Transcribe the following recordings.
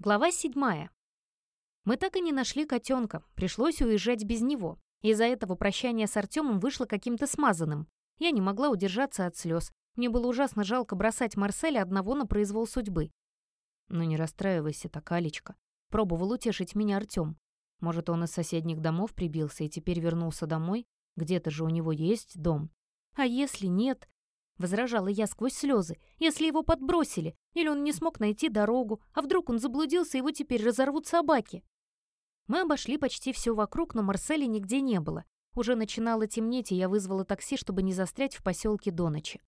Глава седьмая. Мы так и не нашли котенка, пришлось уезжать без него. Из-за этого прощание с Артемом вышло каким-то смазанным. Я не могла удержаться от слез. Мне было ужасно жалко бросать Марселя одного на произвол судьбы. «Ну не расстраивайся так, Алечка», — пробовал утешить меня Артем. «Может, он из соседних домов прибился и теперь вернулся домой? Где-то же у него есть дом». «А если нет?» Возражала я сквозь слезы. Если его подбросили, или он не смог найти дорогу, а вдруг он заблудился, его теперь разорвут собаки. Мы обошли почти все вокруг, но Марселя нигде не было. Уже начинало темнеть, и я вызвала такси, чтобы не застрять в поселке до ночи.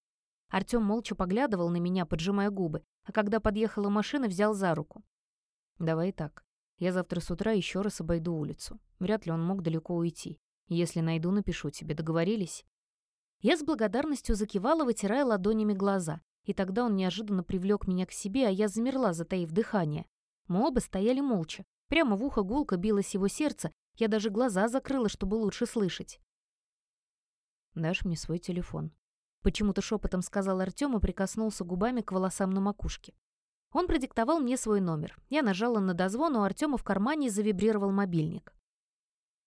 Артем молча поглядывал на меня, поджимая губы, а когда подъехала машина, взял за руку. «Давай так. Я завтра с утра еще раз обойду улицу. Вряд ли он мог далеко уйти. Если найду, напишу тебе. Договорились?» Я с благодарностью закивала, вытирая ладонями глаза, и тогда он неожиданно привлек меня к себе, а я замерла, затаив дыхание. Мы оба стояли молча. Прямо в ухо гулко билось его сердце, я даже глаза закрыла, чтобы лучше слышать. «Дашь мне свой телефон?» Почему-то шепотом сказал Артем и прикоснулся губами к волосам на макушке. Он продиктовал мне свой номер. Я нажала на дозвон, у Артема в кармане завибрировал мобильник.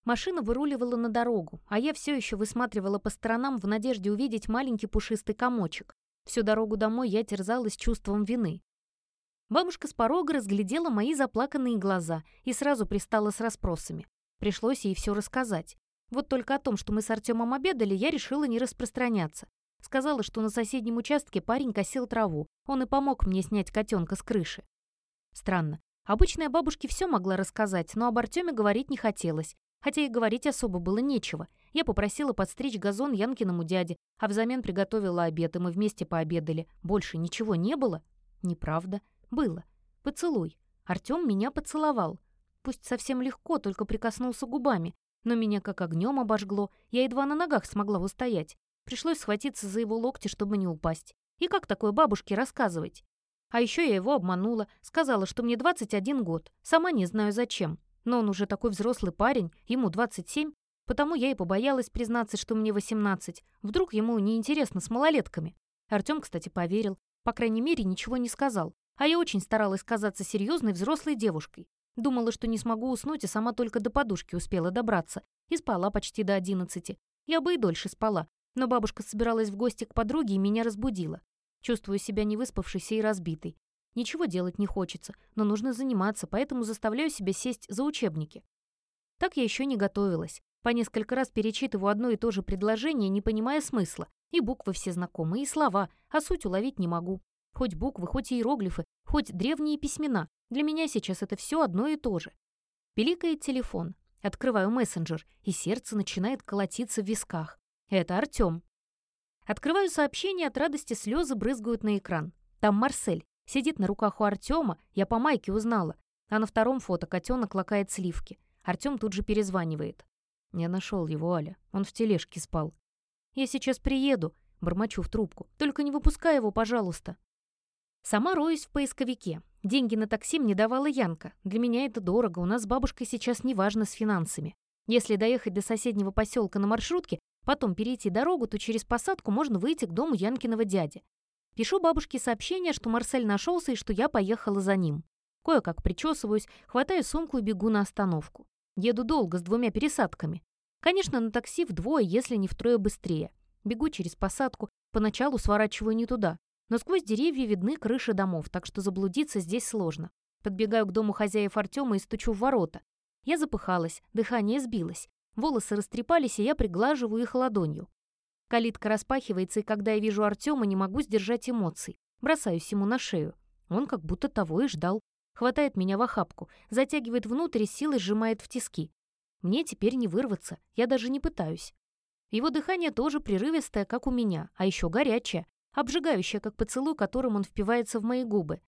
Машина выруливала на дорогу, а я все еще высматривала по сторонам в надежде увидеть маленький пушистый комочек. Всю дорогу домой я терзалась чувством вины. Бабушка с порога разглядела мои заплаканные глаза и сразу пристала с расспросами. Пришлось ей все рассказать. Вот только о том, что мы с Артемом обедали, я решила не распространяться. Сказала, что на соседнем участке парень косил траву. Он и помог мне снять котенка с крыши. Странно. Обычная бабушке все могла рассказать, но об Артеме говорить не хотелось. Хотя и говорить особо было нечего. Я попросила подстричь газон Янкиному дяде, а взамен приготовила обед, и мы вместе пообедали. Больше ничего не было? Неправда. Было. Поцелуй. Артем меня поцеловал. Пусть совсем легко, только прикоснулся губами. Но меня как огнем обожгло. Я едва на ногах смогла устоять. Пришлось схватиться за его локти, чтобы не упасть. И как такое бабушке рассказывать? А еще я его обманула, сказала, что мне 21 год. Сама не знаю зачем. Но он уже такой взрослый парень, ему 27, потому я и побоялась признаться, что мне 18. Вдруг ему неинтересно с малолетками. Артём, кстати, поверил. По крайней мере, ничего не сказал. А я очень старалась казаться серьезной взрослой девушкой. Думала, что не смогу уснуть, и сама только до подушки успела добраться. И спала почти до одиннадцати. Я бы и дольше спала. Но бабушка собиралась в гости к подруге и меня разбудила. Чувствую себя невыспавшейся и разбитой. Ничего делать не хочется, но нужно заниматься, поэтому заставляю себя сесть за учебники. Так я еще не готовилась. По несколько раз перечитываю одно и то же предложение, не понимая смысла. И буквы все знакомые, и слова, а суть уловить не могу. Хоть буквы, хоть иероглифы, хоть древние письмена. Для меня сейчас это все одно и то же. Пиликает телефон. Открываю мессенджер, и сердце начинает колотиться в висках. Это Артём. Открываю сообщение, от радости слезы брызгают на экран. Там Марсель. Сидит на руках у Артема, я по майке узнала. А на втором фото котенок лакает сливки. Артем тут же перезванивает. Я нашел его, Аля. Он в тележке спал. Я сейчас приеду, бормочу в трубку. Только не выпускай его, пожалуйста. Сама роюсь в поисковике. Деньги на такси мне давала Янка. Для меня это дорого, у нас с бабушкой сейчас неважно с финансами. Если доехать до соседнего поселка на маршрутке, потом перейти дорогу, то через посадку можно выйти к дому Янкиного дяди. Пишу бабушке сообщение, что Марсель нашелся и что я поехала за ним. Кое-как причесываюсь, хватаю сумку и бегу на остановку. Еду долго, с двумя пересадками. Конечно, на такси вдвое, если не втрое быстрее. Бегу через посадку, поначалу сворачиваю не туда. Но сквозь деревья видны крыши домов, так что заблудиться здесь сложно. Подбегаю к дому хозяев Артема и стучу в ворота. Я запыхалась, дыхание сбилось. Волосы растрепались, и я приглаживаю их ладонью. Калитка распахивается, и когда я вижу Артема, не могу сдержать эмоций. Бросаюсь ему на шею. Он как будто того и ждал. Хватает меня в охапку, затягивает внутрь и сжимает в тиски. Мне теперь не вырваться, я даже не пытаюсь. Его дыхание тоже прерывистое, как у меня, а еще горячее, обжигающее, как поцелуй, которым он впивается в мои губы.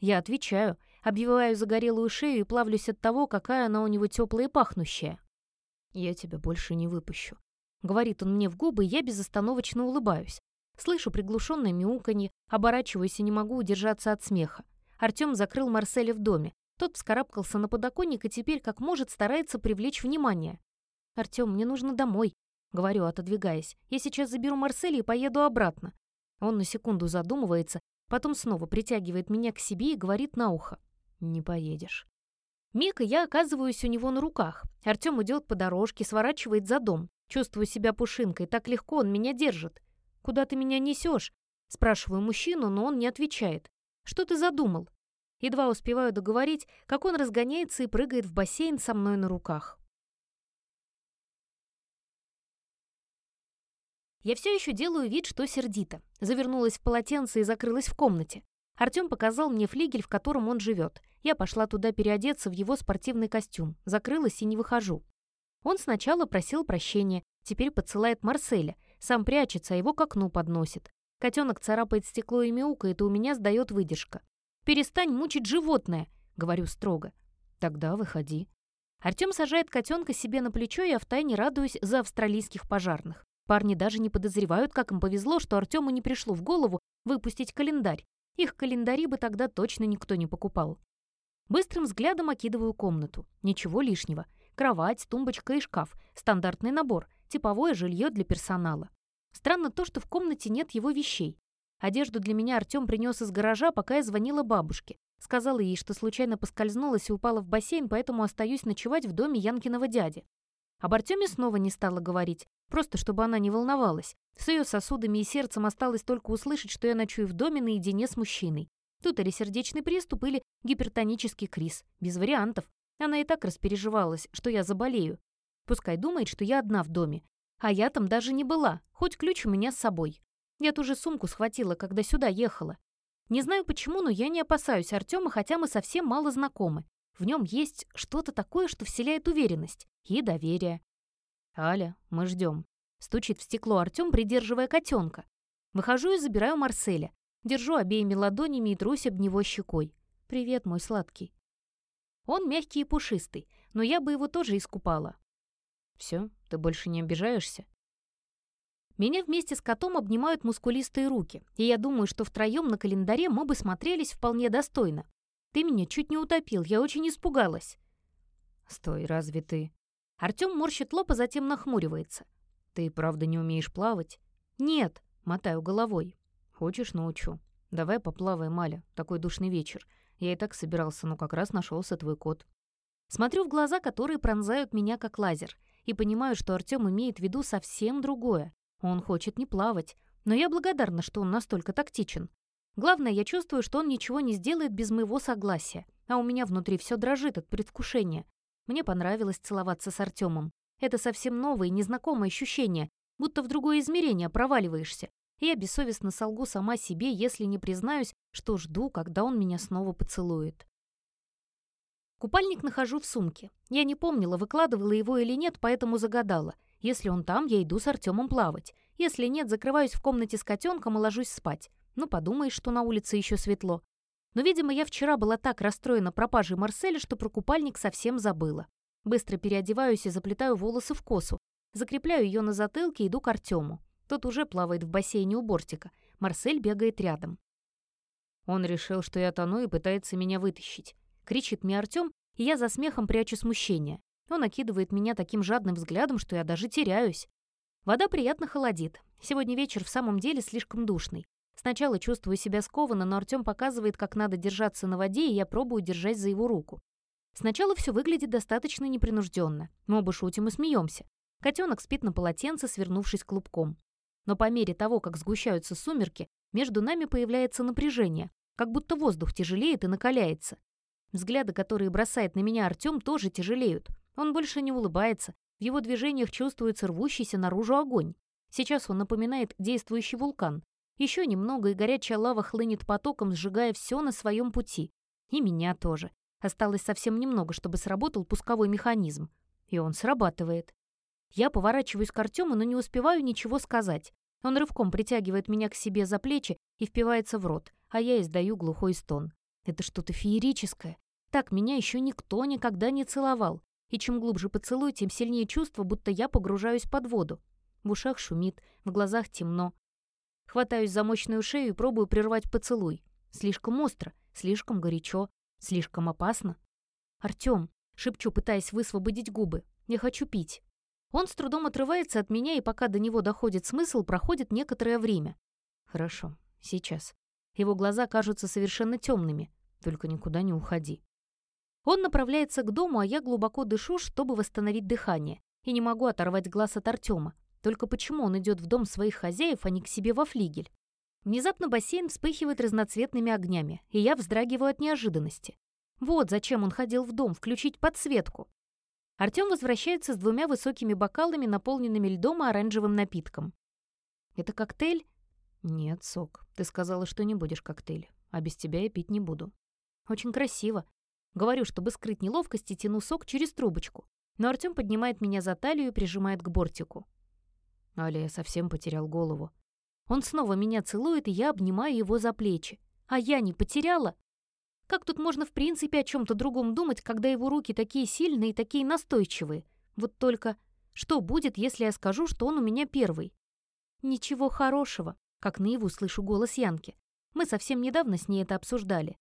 Я отвечаю, обвиваю загорелую шею и плавлюсь от того, какая она у него теплая и пахнущая. «Я тебя больше не выпущу», Говорит он мне в губы, и я безостановочно улыбаюсь. Слышу приглушенное мяуканье, оборачиваюсь и не могу удержаться от смеха. Артем закрыл Марселя в доме. Тот вскарабкался на подоконник и теперь, как может, старается привлечь внимание. «Артем, мне нужно домой», — говорю, отодвигаясь. «Я сейчас заберу Марселя и поеду обратно». Он на секунду задумывается, потом снова притягивает меня к себе и говорит на ухо. Не поедешь. Миг, и я оказываюсь у него на руках. Артем идет по дорожке, сворачивает за дом. Чувствую себя пушинкой, так легко он меня держит. «Куда ты меня несешь?» Спрашиваю мужчину, но он не отвечает. «Что ты задумал?» Едва успеваю договорить, как он разгоняется и прыгает в бассейн со мной на руках. Я все еще делаю вид, что сердито. Завернулась в полотенце и закрылась в комнате. Артем показал мне флигель, в котором он живет. Я пошла туда переодеться в его спортивный костюм. Закрылась и не выхожу. Он сначала просил прощения, теперь подсылает Марселя. Сам прячется, а его к окну подносит. Котенок царапает стекло и мяукает, и у меня сдает выдержка. «Перестань мучить животное», — говорю строго. «Тогда выходи». Артем сажает котенка себе на плечо, и я втайне радуюсь за австралийских пожарных. Парни даже не подозревают, как им повезло, что Артему не пришло в голову выпустить календарь. Их календари бы тогда точно никто не покупал. Быстрым взглядом окидываю комнату. Ничего лишнего. Кровать, тумбочка и шкаф. Стандартный набор. Типовое жилье для персонала. Странно то, что в комнате нет его вещей. Одежду для меня Артем принес из гаража, пока я звонила бабушке. Сказала ей, что случайно поскользнулась и упала в бассейн, поэтому остаюсь ночевать в доме Янкиного дяди. Об Артеме снова не стала говорить. Просто чтобы она не волновалась. С ее сосудами и сердцем осталось только услышать, что я ночую в доме наедине с мужчиной. Тут или сердечный приступ, или гипертонический криз. Без вариантов. Она и так распереживалась, что я заболею. Пускай думает, что я одна в доме. А я там даже не была, хоть ключ у меня с собой. Я ту же сумку схватила, когда сюда ехала. Не знаю почему, но я не опасаюсь Артема, хотя мы совсем мало знакомы. В нем есть что-то такое, что вселяет уверенность и доверие. «Аля, мы ждем», — стучит в стекло Артем, придерживая котенка. Выхожу и забираю Марселя. Держу обеими ладонями и трусь об него щекой. «Привет, мой сладкий». Он мягкий и пушистый, но я бы его тоже искупала. «Все, ты больше не обижаешься?» Меня вместе с котом обнимают мускулистые руки, и я думаю, что втроем на календаре мы бы смотрелись вполне достойно. Ты меня чуть не утопил, я очень испугалась. Стой, разве ты? Артём морщит лоб, а затем нахмуривается. «Ты правда не умеешь плавать?» «Нет», — мотаю головой. «Хочешь, научу. Давай поплаваем, Маля. Такой душный вечер. Я и так собирался, но как раз нашелся твой кот». Смотрю в глаза, которые пронзают меня как лазер, и понимаю, что Артём имеет в виду совсем другое. Он хочет не плавать, но я благодарна, что он настолько тактичен. Главное, я чувствую, что он ничего не сделает без моего согласия, а у меня внутри все дрожит от предвкушения. Мне понравилось целоваться с Артемом. Это совсем новое и незнакомое ощущение, будто в другое измерение проваливаешься. Я бессовестно солгу сама себе, если не признаюсь, что жду, когда он меня снова поцелует. Купальник нахожу в сумке. Я не помнила, выкладывала его или нет, поэтому загадала. Если он там, я иду с Артемом плавать. Если нет, закрываюсь в комнате с котенком и ложусь спать. Ну, подумаешь, что на улице еще светло. Но, видимо, я вчера была так расстроена пропажей Марселя, что про купальник совсем забыла. Быстро переодеваюсь и заплетаю волосы в косу. Закрепляю ее на затылке и иду к Артему. Тот уже плавает в бассейне у бортика. Марсель бегает рядом. Он решил, что я тону и пытается меня вытащить. Кричит мне Артем, и я за смехом прячу смущение. Он окидывает меня таким жадным взглядом, что я даже теряюсь. Вода приятно холодит. Сегодня вечер в самом деле слишком душный. Сначала чувствую себя скованно, но Артём показывает, как надо держаться на воде, и я пробую держать за его руку. Сначала все выглядит достаточно непринужденно. Мы оба шутим и смеемся. Котенок спит на полотенце, свернувшись клубком. Но по мере того, как сгущаются сумерки, между нами появляется напряжение, как будто воздух тяжелеет и накаляется. Взгляды, которые бросает на меня Артём, тоже тяжелеют. Он больше не улыбается, в его движениях чувствуется рвущийся наружу огонь. Сейчас он напоминает действующий вулкан. Еще немного, и горячая лава хлынет потоком, сжигая все на своем пути. И меня тоже. Осталось совсем немного, чтобы сработал пусковой механизм. И он срабатывает. Я поворачиваюсь к Артему, но не успеваю ничего сказать. Он рывком притягивает меня к себе за плечи и впивается в рот, а я издаю глухой стон. Это что-то феерическое. Так меня еще никто никогда не целовал. И чем глубже поцелуй, тем сильнее чувство, будто я погружаюсь под воду. В ушах шумит, в глазах темно, Хватаюсь за мощную шею и пробую прервать поцелуй. Слишком остро, слишком горячо, слишком опасно. «Артём», — шепчу, пытаясь высвободить губы, — «я хочу пить». Он с трудом отрывается от меня, и пока до него доходит смысл, проходит некоторое время. «Хорошо, сейчас». Его глаза кажутся совершенно темными. Только никуда не уходи. Он направляется к дому, а я глубоко дышу, чтобы восстановить дыхание. И не могу оторвать глаз от Артема. Только почему он идет в дом своих хозяев, а не к себе во флигель? Внезапно бассейн вспыхивает разноцветными огнями, и я вздрагиваю от неожиданности. Вот зачем он ходил в дом, включить подсветку. Артем возвращается с двумя высокими бокалами, наполненными льдом и оранжевым напитком. «Это коктейль?» «Нет, сок. Ты сказала, что не будешь коктейль, а без тебя я пить не буду». «Очень красиво». Говорю, чтобы скрыть неловкость, и тяну сок через трубочку. Но Артем поднимает меня за талию и прижимает к бортику. Аля, я совсем потерял голову. Он снова меня целует, и я обнимаю его за плечи. А я не потеряла? Как тут можно в принципе о чем-то другом думать, когда его руки такие сильные и такие настойчивые? Вот только что будет, если я скажу, что он у меня первый? Ничего хорошего, как наяву слышу голос Янки. Мы совсем недавно с ней это обсуждали.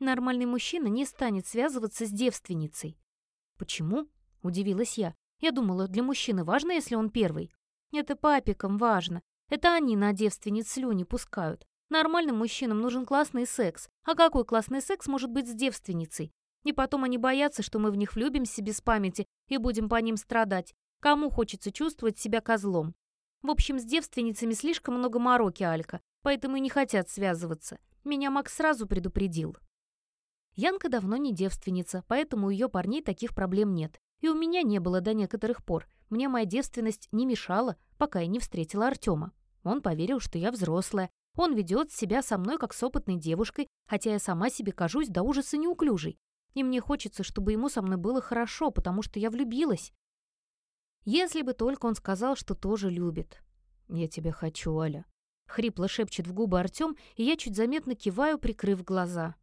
Нормальный мужчина не станет связываться с девственницей. Почему? Удивилась я. Я думала, для мужчины важно, если он первый. Это папикам важно. Это они на девственниц слюни пускают. Нормальным мужчинам нужен классный секс. А какой классный секс может быть с девственницей? И потом они боятся, что мы в них влюбимся без памяти и будем по ним страдать. Кому хочется чувствовать себя козлом? В общем, с девственницами слишком много мороки, Алька, поэтому и не хотят связываться. Меня Макс сразу предупредил. Янка давно не девственница, поэтому у ее парней таких проблем нет. И у меня не было до некоторых пор. Мне моя девственность не мешала, пока я не встретила Артема. Он поверил, что я взрослая. Он ведет себя со мной как с опытной девушкой, хотя я сама себе кажусь до ужаса неуклюжей. И мне хочется, чтобы ему со мной было хорошо, потому что я влюбилась. Если бы только он сказал, что тоже любит. «Я тебя хочу, Аля». Хрипло шепчет в губы Артем, и я чуть заметно киваю, прикрыв глаза.